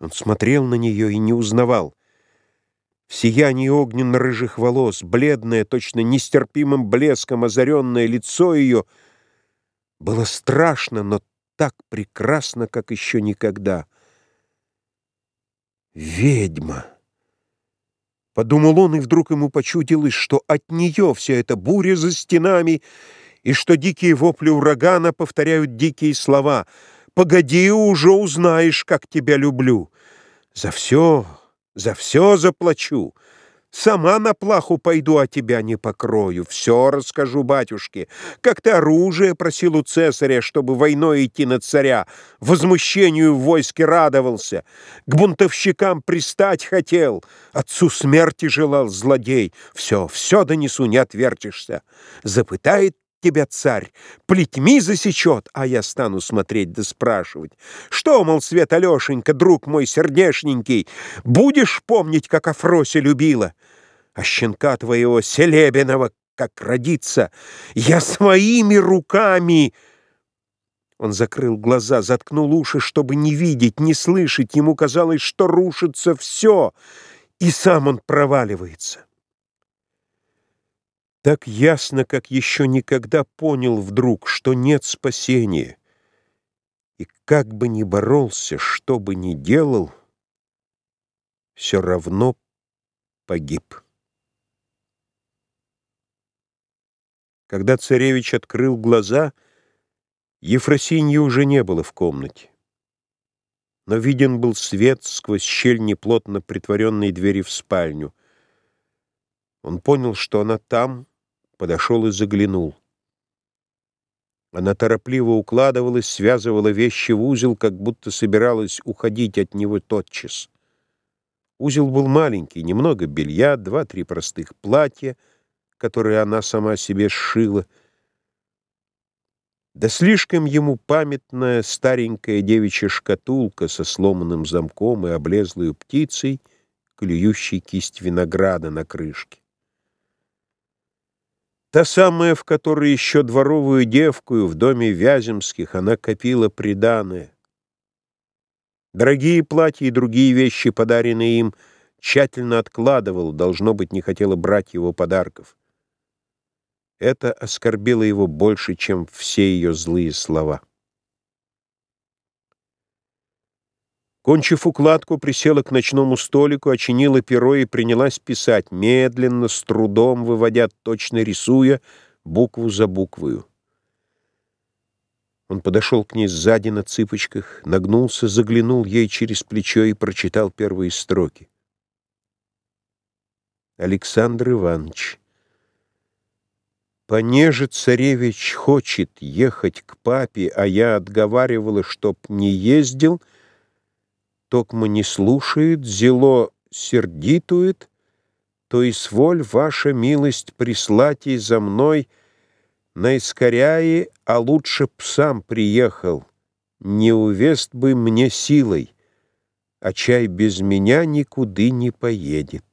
Он смотрел на нее и не узнавал. В сиянии огненно-рыжих волос, бледное, точно нестерпимым блеском озаренное лицо ее было страшно, но так прекрасно, как еще никогда. «Ведьма!» Подумал он, и вдруг ему почудилось, что от нее вся эта буря за стенами, и что дикие вопли урагана повторяют дикие слова. «Погоди, уже узнаешь, как тебя люблю. За все, за все заплачу». Сама на плаху пойду, а тебя не покрою. Все расскажу батюшке. Как ты оружие просил у цесаря, чтобы войной идти на царя, возмущению в войске радовался, к бунтовщикам пристать хотел, отцу смерти желал злодей. Все, все донесу, не отвертишься. Запытает тебя царь, плетьми засечет, а я стану смотреть да спрашивать. Что, мол, Свет Алешенька, друг мой сердешненький, будешь помнить, как Афрося любила? А щенка твоего Селебиного, как родится, я своими руками... Он закрыл глаза, заткнул уши, чтобы не видеть, не слышать. Ему казалось, что рушится все, и сам он проваливается. Так ясно, как еще никогда понял вдруг, что нет спасения. И как бы ни боролся, что бы ни делал, все равно погиб. Когда царевич открыл глаза, Ефросиньи уже не было в комнате. Но виден был свет сквозь щель неплотно притворенной двери в спальню. Он понял, что она там, подошел и заглянул. Она торопливо укладывалась, связывала вещи в узел, как будто собиралась уходить от него тотчас. Узел был маленький, немного белья, два-три простых платья, которые она сама себе сшила. Да слишком ему памятная старенькая девичья шкатулка со сломанным замком и облезлой птицей, клюющей кисть винограда на крышке. Та самая, в которой еще дворовую девкую в доме Вяземских она копила приданое. Дорогие платья и другие вещи, подаренные им, тщательно откладывал, должно быть, не хотела брать его подарков. Это оскорбило его больше, чем все ее злые слова. Кончив укладку, присела к ночному столику, очинила перо и принялась писать, медленно, с трудом выводя, точно рисуя, букву за буквою. Он подошел к ней сзади на цыпочках, нагнулся, заглянул ей через плечо и прочитал первые строки. Александр Иванович, понеже царевич хочет ехать к папе, а я отговаривала, чтоб не ездил — токмо не слушает, зело сердитует, то изволь ваша милость прислать и за мной наискоряе, а лучше б сам приехал, не увест бы мне силой, а чай без меня никуды не поедет.